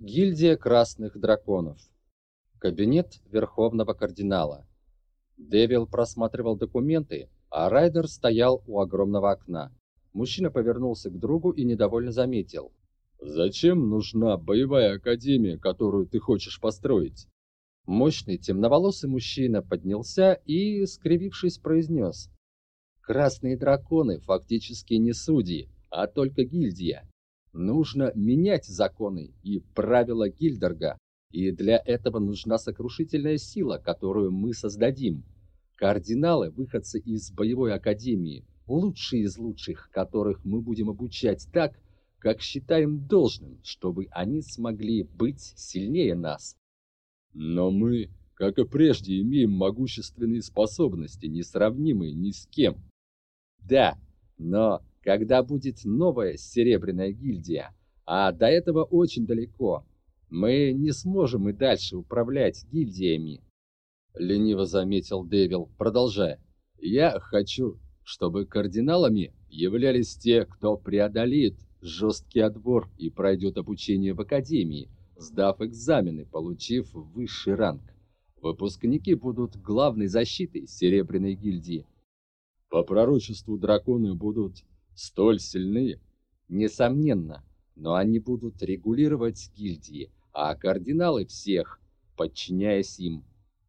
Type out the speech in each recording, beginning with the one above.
Гильдия Красных Драконов. Кабинет Верховного Кардинала. Девил просматривал документы, а Райдер стоял у огромного окна. Мужчина повернулся к другу и недовольно заметил. «Зачем нужна боевая академия, которую ты хочешь построить?» Мощный темноволосый мужчина поднялся и, скривившись, произнес. «Красные драконы фактически не судьи, а только гильдия. Нужно менять законы и правила Гильдерга, и для этого нужна сокрушительная сила, которую мы создадим. Кардиналы, выходцы из боевой академии, лучшие из лучших, которых мы будем обучать так, как считаем должным, чтобы они смогли быть сильнее нас. Но мы, как и прежде, имеем могущественные способности, несравнимые ни с кем. Да, но когда будет новая серебряная гильдия, а до этого очень далеко, мы не сможем и дальше управлять гильдиями. Лениво заметил Дэвил, продолжая. Я хочу, чтобы кардиналами являлись те, кто преодолеет жесткий отбор и пройдет обучение в академии, сдав экзамены, получив высший ранг. Выпускники будут главной защитой Серебряной гильдии. По пророчеству драконы будут столь сильны? Несомненно, но они будут регулировать гильдии, а кардиналы всех, подчиняясь им.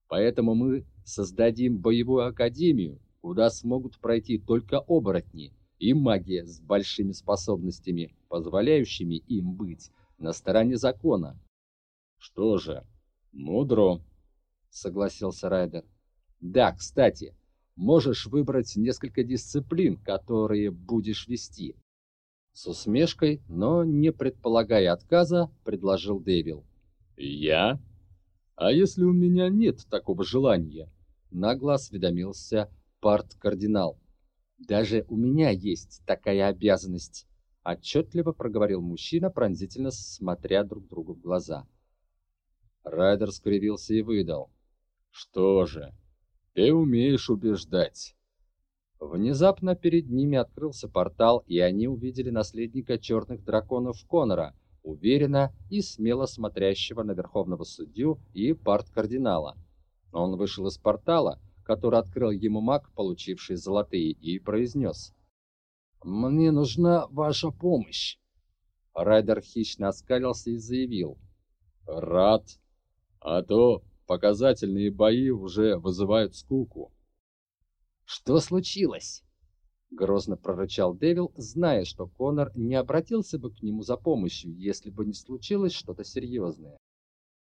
Поэтому мы создадим боевую академию, куда смогут пройти только оборотни и магия с большими способностями, позволяющими им быть на стороне закона. Что же, мудро, согласился Райдер. Да, кстати, можешь выбрать несколько дисциплин, которые будешь вести. С усмешкой, но не предполагая отказа, предложил Дэвил. Я? А если у меня нет такого желания? Нагло осведомился парт-кардинал. Даже у меня есть такая обязанность, отчетливо проговорил мужчина, пронзительно смотря друг другу в глаза. Райдер скривился и выдал. Что же, ты умеешь убеждать. Внезапно перед ними открылся портал, и они увидели наследника черных драконов Конора, уверенно и смело смотрящего на верховного судью и парт-кардинала. Он вышел из портала, который открыл ему маг, получивший золотые, и произнес. «Мне нужна ваша помощь!» Райдер хищно оскалился и заявил. «Рад, а то Показательные бои уже вызывают скуку. Что случилось? Грозно прорычал Дэвил, зная, что Конор не обратился бы к нему за помощью, если бы не случилось что-то серьезное.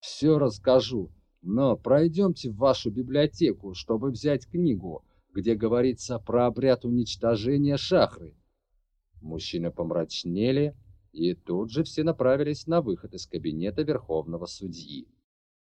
«Все расскажу, но пройдемте в вашу библиотеку, чтобы взять книгу, где говорится про обряд уничтожения шахры». Мужчины помрачнели, и тут же все направились на выход из кабинета верховного судьи.